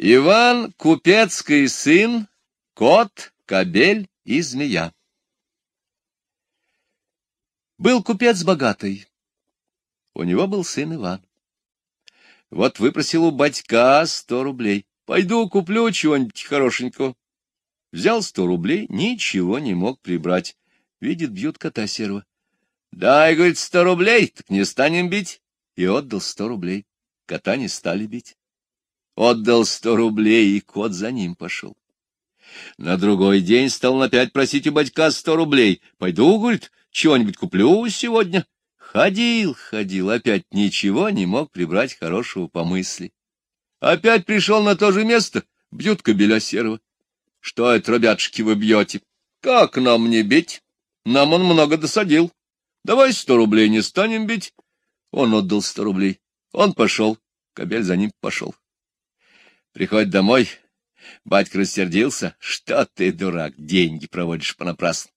Иван — купецкий сын, кот, кобель и змея. Был купец богатый. У него был сын Иван. Вот выпросил у батька сто рублей. Пойду куплю чего-нибудь хорошенького. Взял сто рублей, ничего не мог прибрать. Видит, бьют кота серого. Дай, говорит, сто рублей, так не станем бить. И отдал сто рублей. Кота не стали бить. Отдал сто рублей, и кот за ним пошел. На другой день стал опять просить у батька сто рублей. Пойду, говорит, чего-нибудь куплю сегодня. Ходил, ходил, опять ничего не мог прибрать хорошего по мысли. Опять пришел на то же место, бьют кобеля серого. Что это, ребятушки, вы бьете? Как нам не бить? Нам он много досадил. Давай сто рублей не станем бить. Он отдал сто рублей. Он пошел, кобель за ним пошел. Приходит домой, батька рассердился. Что ты, дурак, деньги проводишь понапрасну?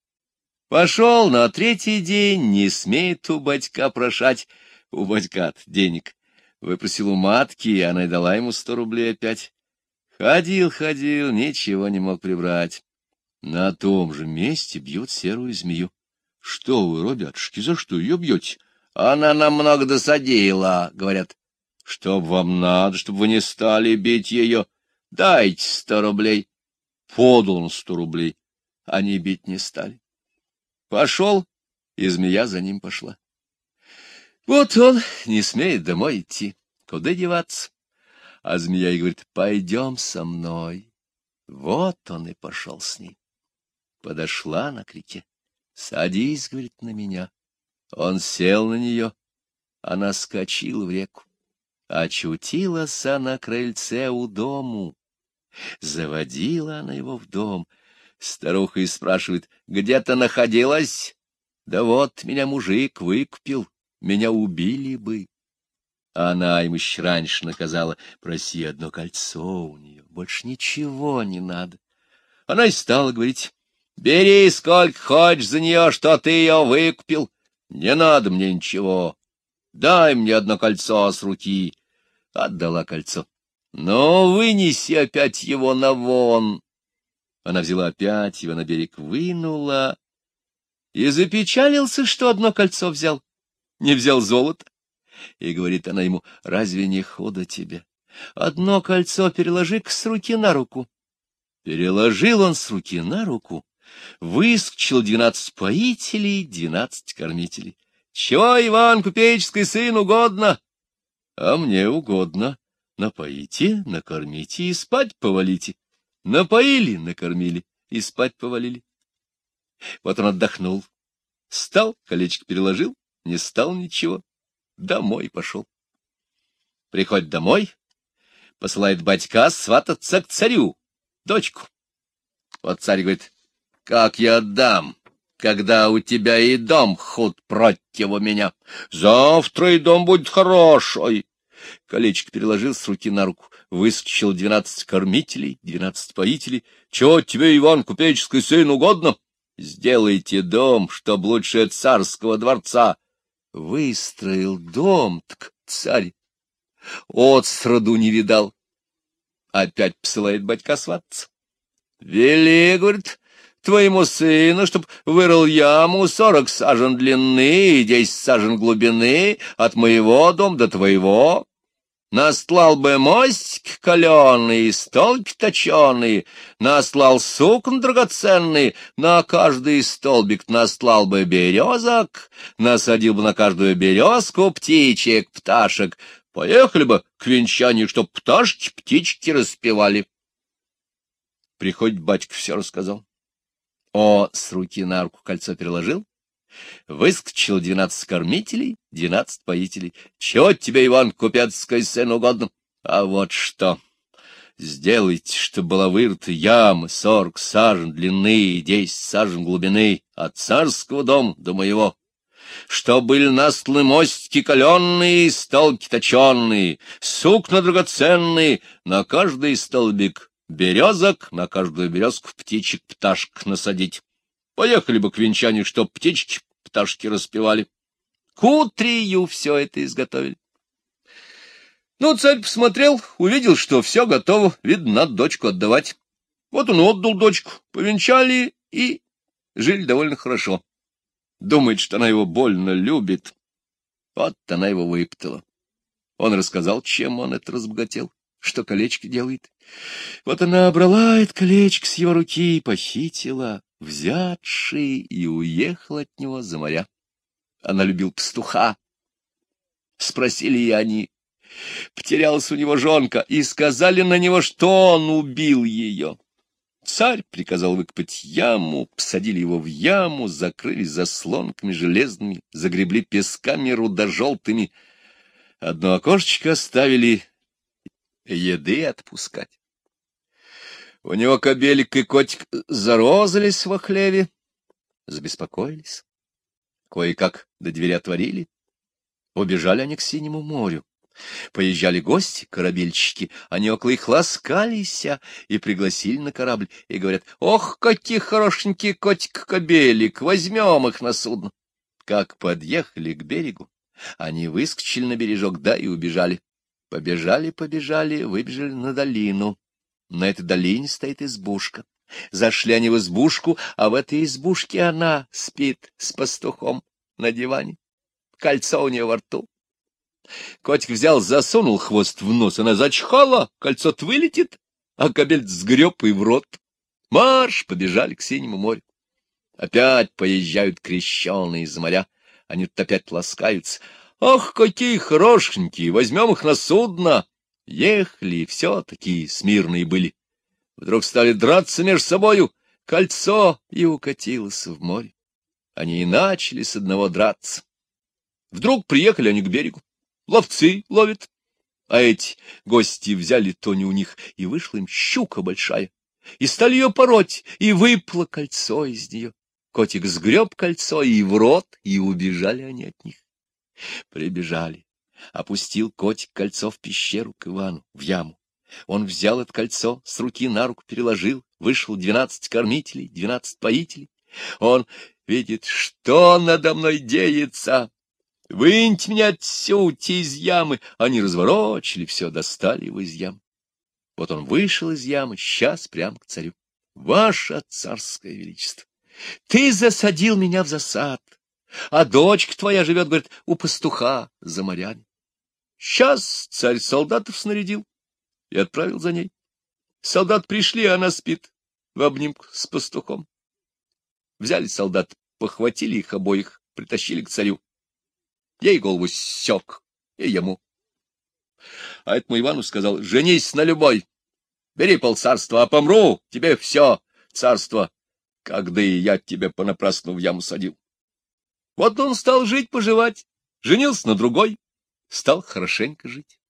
Пошел на третий день, не смеет у батька прошать. У батька денег. Выпросил у матки, и она и дала ему сто рублей опять. Ходил, ходил, ничего не мог прибрать. На том же месте бьют серую змею. — Что вы, ребятушки, за что ее бьете? — Она нам много досадила, — говорят. Чтоб вам надо, чтобы вы не стали бить ее, дайте сто рублей. Подал он сто рублей, они бить не стали. Пошел, и змея за ним пошла. Вот он не смеет домой идти, куда деваться. А змея и говорит, пойдем со мной. Вот он и пошел с ней. Подошла она к реке. Садись, говорит, на меня. Он сел на нее, она скочила в реку. Очутилась она на крыльце у дому. Заводила она его в дом. Старуха и спрашивает, где ты находилась? Да вот, меня мужик выкупил, меня убили бы. Она ему еще раньше наказала, проси одно кольцо у нее, больше ничего не надо. Она и стала говорить, бери сколько хочешь за нее, что ты ее выкупил, не надо мне ничего, дай мне одно кольцо с руки отдала кольцо. Но вынеси опять его на вон. Она взяла опять его на берег, вынула и запечалился, что одно кольцо взял. Не взял золото. И говорит она ему, разве не худо тебе? Одно кольцо переложи с руки на руку. Переложил он с руки на руку, выскочил двенадцать поителей, двенадцать кормителей. — Чего, Иван, купеческий сын, угодно? А мне угодно. Напоите, накормите и спать повалите. Напоили, накормили и спать повалили. Вот он отдохнул. Стал, колечко переложил, не стал ничего. Домой пошел. Приходит домой, посылает батька свататься к царю, дочку. Вот царь говорит, как я отдам, когда у тебя и дом худ против меня. Завтра и дом будет хороший. Колечко переложил с руки на руку, выскочил двенадцать кормителей, двенадцать поителей. Чего тебе, Иван, купеческий сын, угодно? Сделайте дом, чтоб лучше царского дворца. Выстроил дом, так царь от сроду не видал. Опять посылает батька свататься. Вели, говорит, твоему сыну, чтоб вырыл яму сорок сажен длины и десять сажен глубины от моего дома до твоего. Настлал бы мостик каленый, столбики точеные, наслал сукн драгоценный, на каждый столбик наслал бы березок, насадил бы на каждую березку птичек, пташек. Поехали бы к венчанию, чтоб пташки, птички распевали. Приходит батька, все рассказал. О, с руки на руку кольцо переложил, Выскочил двенадцать кормителей, двенадцать поителей. Чего тебе, Иван, купецкой сын угодно? А вот что. Сделайте, чтобы была вырыта яма, сорок сажен длины и десять сажен глубины, от царского дома до моего. Что были настлы мостики каленные, столбики точенные, сукна драгоценные, на каждый столбик березок, на каждую березку птичек-пташек насадить. Поехали бы к венчанию, чтоб птички, пташки распевали. К утрию все это изготовили. Ну, царь посмотрел, увидел, что все готово, видно, надо дочку отдавать. Вот он отдал дочку, повенчали и жили довольно хорошо. Думает, что она его больно любит. Вот она его выпытала. Он рассказал, чем он это разбогател, что колечко делает. Вот она брала это колечко с его руки, похитила, взятши, и уехала от него за моря. Она любил пастуха. Спросили и они. Потерялась у него жонка, и сказали на него, что он убил ее. Царь приказал выкопать яму, посадили его в яму, закрыли заслонками железными, загребли песками рудожелтыми. Одно окошечко оставили еды отпускать. У него кобелик и котик зарозались во хлеве, забеспокоились. Кое-как до двери отворили, убежали они к синему морю. Поезжали гости, корабельщики, они около их ласкались и пригласили на корабль, и говорят, «Ох, какие хорошенькие котик-кобелик, возьмем их на судно!» Как подъехали к берегу, они выскочили на бережок, да и убежали. Побежали, побежали, выбежали на долину. На этой долине стоит избушка. Зашли они в избушку, а в этой избушке она спит с пастухом на диване. Кольцо у нее во рту. Котик взял, засунул хвост в нос, она зачхала, кольцо вылетит, а кобель сгреб и в рот. Марш! Побежали к синему морю. Опять поезжают крещеные из моря. Они тут опять ласкаются. Ах, какие хорошенькие! Возьмем их на судно. Ехали, все такие смирные были. Вдруг стали драться между собою. Кольцо и укатилось в море. Они и начали с одного драться. Вдруг приехали они к берегу ловцы ловят. А эти гости взяли тони у них, и вышла им щука большая. И стали ее пороть, и выпло кольцо из нее. Котик сгреб кольцо и в рот, и убежали они от них. Прибежали. Опустил котик кольцо в пещеру к Ивану, в яму. Он взял это кольцо, с руки на руку переложил, вышел двенадцать кормителей, двенадцать поителей. Он видит, что надо мной деется, Выньте меня отсюда из ямы. Они разворочили все, достали его из ямы. Вот он вышел из ямы, сейчас прямо к царю. Ваше царское величество, ты засадил меня в засад, а дочка твоя живет, говорит, у пастуха за морями. Сейчас царь солдатов снарядил и отправил за ней. Солдат пришли, а она спит в обнимку с пастухом. Взяли солдат, похватили их обоих, притащили к царю. Ей голову сёк, и ему. А этому Ивану сказал, женись на любой, бери полцарства, а помру, тебе все царство, когда и я тебя понапрасну в яму садил. Вот он стал жить-поживать, женился на другой, стал хорошенько жить.